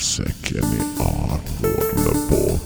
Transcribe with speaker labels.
Speaker 1: säcken i armhålorna båten är